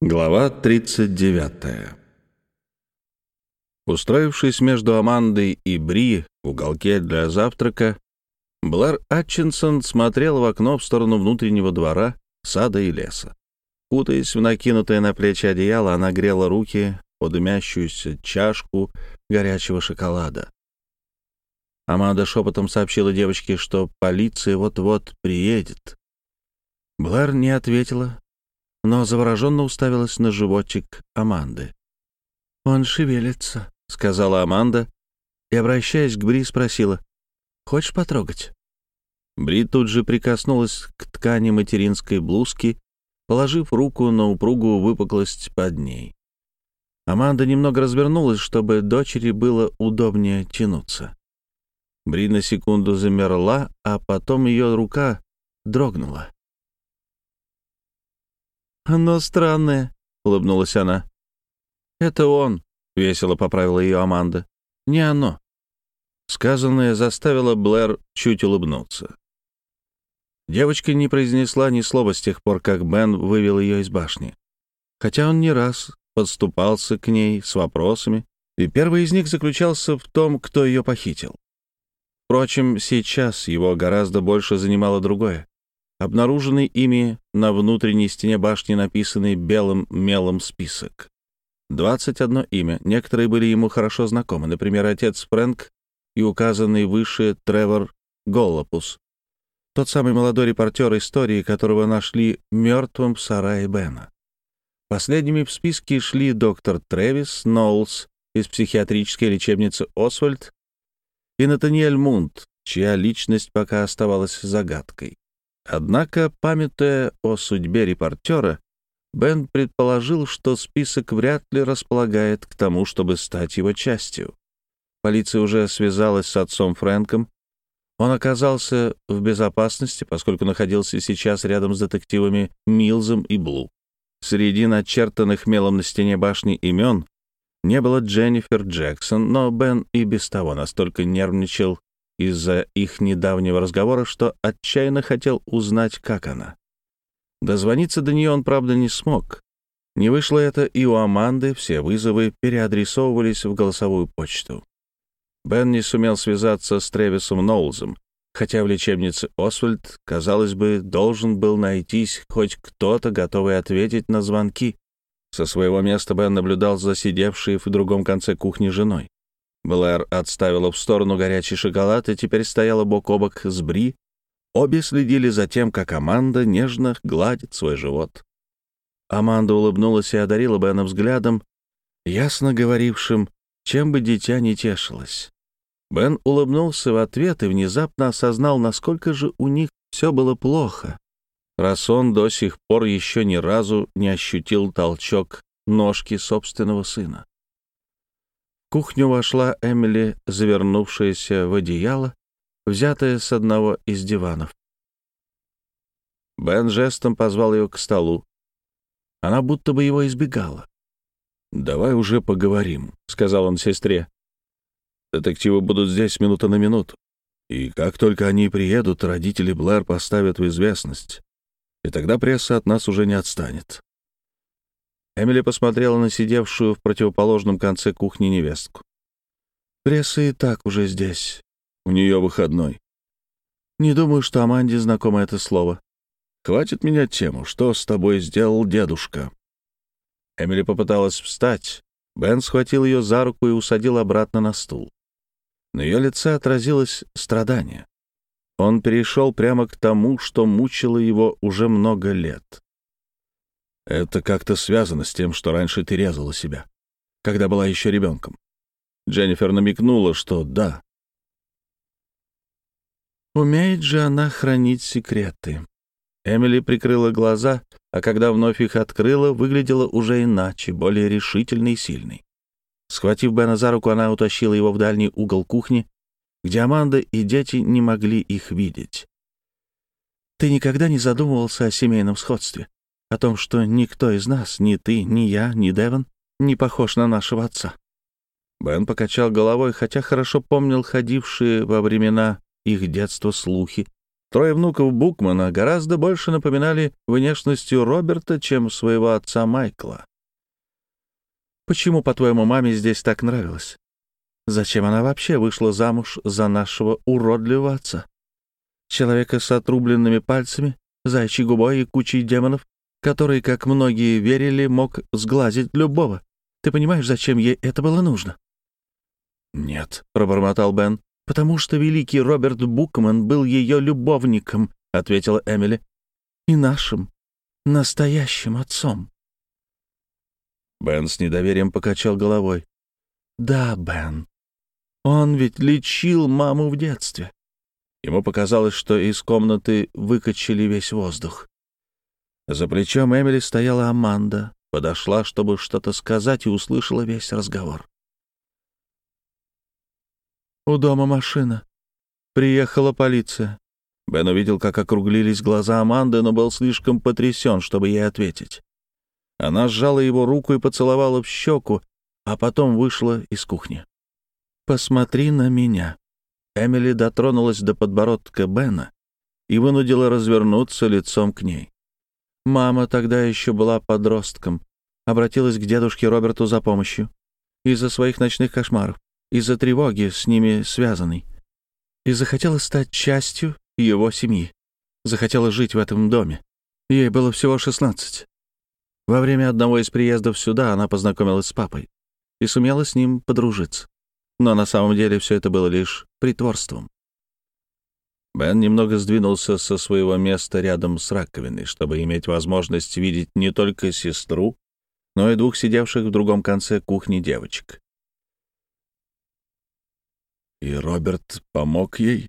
Глава 39 Устроившись между Амандой и Бри в уголке для завтрака, Блэр Атчинсон смотрел в окно в сторону внутреннего двора, сада и леса. Кутаясь в накинутое на плечи одеяло, она грела руки под дымящуюся чашку горячего шоколада. Аманда шепотом сообщила девочке, что полиция вот-вот приедет. Блэр не ответила, но завороженно уставилась на животик Аманды. «Он шевелится», — сказала Аманда, и, обращаясь к Бри, спросила, «Хочешь потрогать?» Бри тут же прикоснулась к ткани материнской блузки, положив руку на упругую выпуклость под ней. Аманда немного развернулась, чтобы дочери было удобнее тянуться. Бри на секунду замерла, а потом ее рука дрогнула. «Оно странное», — улыбнулась она. «Это он», — весело поправила ее Аманда. «Не оно». Сказанное заставило Блэр чуть улыбнуться. Девочка не произнесла ни слова с тех пор, как Бен вывел ее из башни. Хотя он не раз подступался к ней с вопросами, и первый из них заключался в том, кто ее похитил. Впрочем, сейчас его гораздо больше занимало другое обнаруженный ими на внутренней стене башни написанный белым мелом список. 21 имя. Некоторые были ему хорошо знакомы, например, отец Фрэнк и указанный выше Тревор Голлопус, тот самый молодой репортер истории, которого нашли мертвым в сарае Бена. Последними в списке шли доктор Трэвис Ноулс из психиатрической лечебницы Освальд и Натаниэль Мунт, чья личность пока оставалась загадкой. Однако, памятуя о судьбе репортера, Бен предположил, что список вряд ли располагает к тому, чтобы стать его частью. Полиция уже связалась с отцом Фрэнком. Он оказался в безопасности, поскольку находился сейчас рядом с детективами Милзом и Блу. Среди начертанных мелом на стене башни имен не было Дженнифер Джексон, но Бен и без того настолько нервничал из-за их недавнего разговора, что отчаянно хотел узнать, как она. Дозвониться до нее он, правда, не смог. Не вышло это и у Аманды, все вызовы переадресовывались в голосовую почту. Бен не сумел связаться с Тревисом Ноулзом, хотя в лечебнице Освальд, казалось бы, должен был найтись хоть кто-то, готовый ответить на звонки. Со своего места Бен наблюдал за сидевшей в другом конце кухни женой. Блэр отставила в сторону горячий шоколад и теперь стояла бок о бок с Бри. Обе следили за тем, как Аманда нежно гладит свой живот. Аманда улыбнулась и одарила Бена взглядом, ясно говорившим, чем бы дитя не тешилось. Бен улыбнулся в ответ и внезапно осознал, насколько же у них все было плохо, раз он до сих пор еще ни разу не ощутил толчок ножки собственного сына кухню вошла Эмили, завернувшаяся в одеяло, взятая с одного из диванов. Бен жестом позвал ее к столу. Она будто бы его избегала. «Давай уже поговорим», — сказал он сестре. «Детективы будут здесь минута на минуту. И как только они приедут, родители Блэр поставят в известность. И тогда пресса от нас уже не отстанет. Эмили посмотрела на сидевшую в противоположном конце кухни невестку. «Пресса и так уже здесь. У нее выходной. Не думаю, что Аманде знакомо это слово. Хватит менять тему. Что с тобой сделал дедушка?» Эмили попыталась встать. Бен схватил ее за руку и усадил обратно на стул. На ее лице отразилось страдание. Он перешел прямо к тому, что мучило его уже много лет. Это как-то связано с тем, что раньше ты резала себя, когда была еще ребенком. Дженнифер намекнула, что да. Умеет же она хранить секреты. Эмили прикрыла глаза, а когда вновь их открыла, выглядела уже иначе, более решительной и сильной. Схватив Бена за руку, она утащила его в дальний угол кухни, где Аманда и дети не могли их видеть. «Ты никогда не задумывался о семейном сходстве?» О том, что никто из нас, ни ты, ни я, ни Деван, не похож на нашего отца. Бен покачал головой, хотя хорошо помнил ходившие во времена их детства слухи, Трое внуков Букмана гораздо больше напоминали внешностью Роберта, чем своего отца Майкла. «Почему, по-твоему, маме здесь так нравилось? Зачем она вообще вышла замуж за нашего уродливого отца? Человека с отрубленными пальцами, зайчьей губой и кучей демонов, который, как многие верили, мог сглазить любого. Ты понимаешь, зачем ей это было нужно?» «Нет», — пробормотал Бен. «Потому что великий Роберт Букман был ее любовником», — ответила Эмили. «И нашим, настоящим отцом». Бен с недоверием покачал головой. «Да, Бен. Он ведь лечил маму в детстве». Ему показалось, что из комнаты выкачали весь воздух. За плечом Эмили стояла Аманда, подошла, чтобы что-то сказать, и услышала весь разговор. У дома машина. Приехала полиция. Бен увидел, как округлились глаза Аманды, но был слишком потрясен, чтобы ей ответить. Она сжала его руку и поцеловала в щеку, а потом вышла из кухни. «Посмотри на меня». Эмили дотронулась до подбородка Бена и вынудила развернуться лицом к ней. Мама тогда еще была подростком, обратилась к дедушке Роберту за помощью из-за своих ночных кошмаров из-за тревоги с ними связанной, и захотела стать частью его семьи. Захотела жить в этом доме. Ей было всего 16. Во время одного из приездов сюда она познакомилась с папой и сумела с ним подружиться. Но на самом деле все это было лишь притворством. Бен немного сдвинулся со своего места рядом с раковиной, чтобы иметь возможность видеть не только сестру, но и двух сидевших в другом конце кухни девочек. И Роберт помог ей?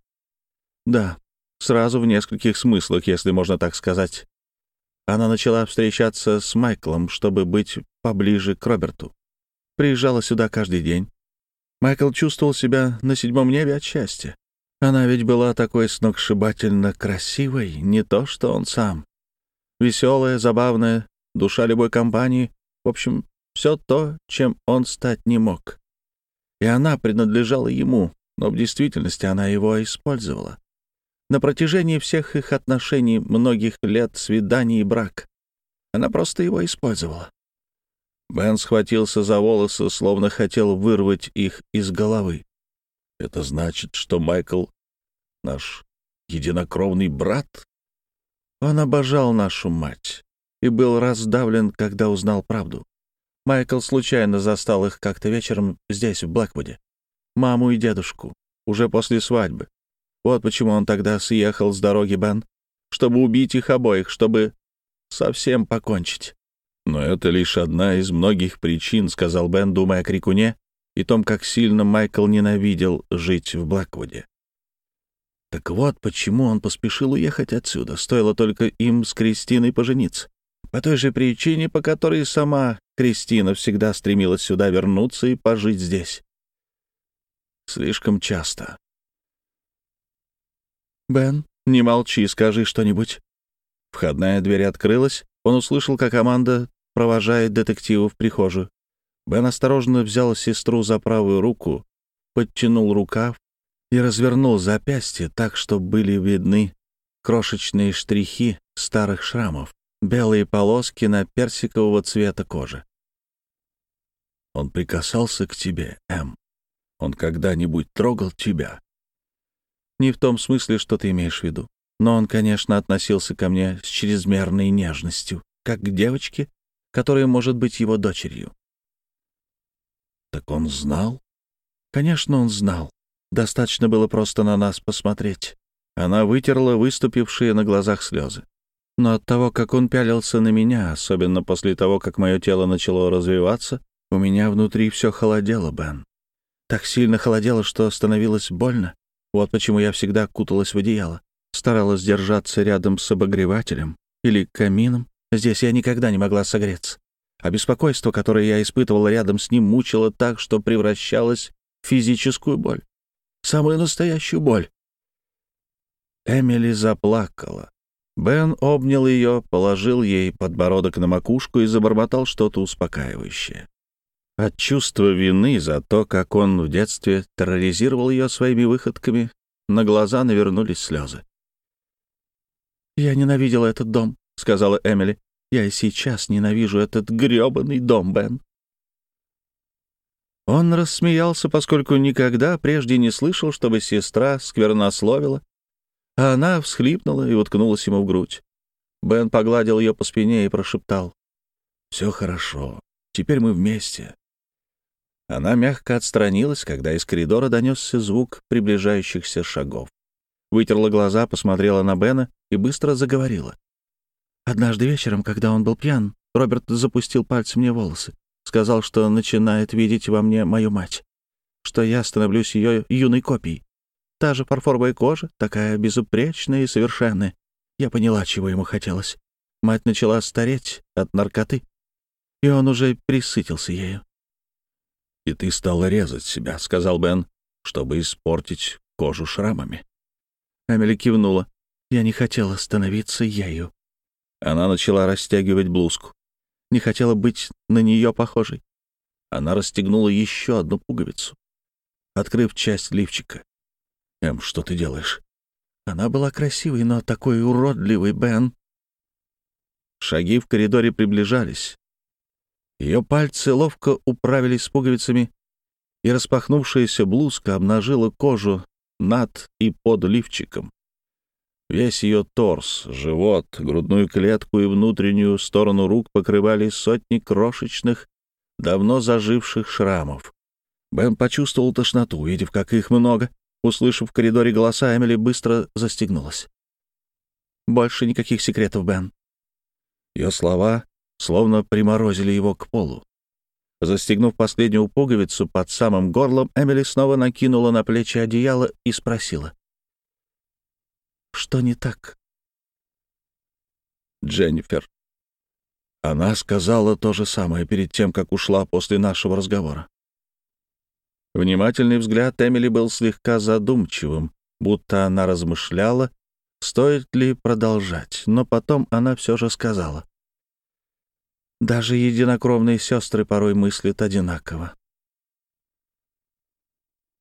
Да, сразу в нескольких смыслах, если можно так сказать. Она начала встречаться с Майклом, чтобы быть поближе к Роберту. Приезжала сюда каждый день. Майкл чувствовал себя на седьмом небе от счастья. Она ведь была такой сногсшибательно красивой, не то что он сам. Веселая, забавная, душа любой компании. В общем, все то, чем он стать не мог. И она принадлежала ему, но в действительности она его использовала. На протяжении всех их отношений, многих лет свиданий и брак. Она просто его использовала. Бен схватился за волосы, словно хотел вырвать их из головы. «Это значит, что Майкл — наш единокровный брат?» Он обожал нашу мать и был раздавлен, когда узнал правду. Майкл случайно застал их как-то вечером здесь, в Блэквуде маму и дедушку, уже после свадьбы. Вот почему он тогда съехал с дороги Бен, чтобы убить их обоих, чтобы совсем покончить. «Но это лишь одна из многих причин», — сказал Бен, думая о Крикуне и том, как сильно Майкл ненавидел жить в Блэквуде. Так вот, почему он поспешил уехать отсюда, стоило только им с Кристиной пожениться. По той же причине, по которой сама Кристина всегда стремилась сюда вернуться и пожить здесь. Слишком часто. «Бен, не молчи, скажи что-нибудь». Входная дверь открылась. Он услышал, как команда провожает детектива в прихожую. Бен осторожно взял сестру за правую руку, подтянул рукав и развернул запястье так, что были видны крошечные штрихи старых шрамов, белые полоски на персикового цвета кожи. «Он прикасался к тебе, Эм», он когда-нибудь трогал тебя?» «Не в том смысле, что ты имеешь в виду. Но он, конечно, относился ко мне с чрезмерной нежностью, как к девочке, которая может быть его дочерью». «Так он знал?» «Конечно, он знал. Достаточно было просто на нас посмотреть». Она вытерла выступившие на глазах слезы. Но от того, как он пялился на меня, особенно после того, как мое тело начало развиваться, у меня внутри все холодело, Бен. Так сильно холодело, что становилось больно. Вот почему я всегда куталась в одеяло. Старалась держаться рядом с обогревателем или камином. Здесь я никогда не могла согреться. А беспокойство, которое я испытывала рядом с ним, мучило так, что превращалось в физическую боль. Самую настоящую боль. Эмили заплакала. Бен обнял ее, положил ей подбородок на макушку и забормотал что-то успокаивающее. От чувства вины за то, как он в детстве терроризировал ее своими выходками, на глаза навернулись слезы. «Я ненавидела этот дом», — сказала Эмили. «Я и сейчас ненавижу этот грёбаный дом, Бен». Он рассмеялся, поскольку никогда прежде не слышал, чтобы сестра сквернословила, а она всхлипнула и уткнулась ему в грудь. Бен погладил ее по спине и прошептал. «Все хорошо. Теперь мы вместе». Она мягко отстранилась, когда из коридора донесся звук приближающихся шагов. Вытерла глаза, посмотрела на Бена и быстро заговорила. «Однажды вечером, когда он был пьян, Роберт запустил пальцы мне волосы. Сказал, что начинает видеть во мне мою мать, что я становлюсь ее юной копией. Та же фарфоровая кожа, такая безупречная и совершенная. Я поняла, чего ему хотелось. Мать начала стареть от наркоты, и он уже присытился ею. «И ты стала резать себя», — сказал Бен, — «чтобы испортить кожу шрамами». Эмили кивнула. «Я не хотела становиться ею». Она начала растягивать блузку. Не хотела быть на нее похожей. Она расстегнула еще одну пуговицу, открыв часть лифчика. «Эм, что ты делаешь?» Она была красивой, но такой уродливый, Бен. Шаги в коридоре приближались. Ее пальцы ловко управились с пуговицами, и распахнувшаяся блузка обнажила кожу над и под лифчиком. Весь ее торс, живот, грудную клетку и внутреннюю сторону рук покрывали сотни крошечных, давно заживших шрамов. Бен почувствовал тошноту, увидев, как их много. Услышав в коридоре голоса, Эмили быстро застегнулась. «Больше никаких секретов, Бен». Ее слова словно приморозили его к полу. Застегнув последнюю пуговицу под самым горлом, Эмили снова накинула на плечи одеяло и спросила. «Что не так?» «Дженнифер. Она сказала то же самое перед тем, как ушла после нашего разговора. Внимательный взгляд Эмили был слегка задумчивым, будто она размышляла, стоит ли продолжать, но потом она все же сказала. Даже единокровные сестры порой мыслят одинаково.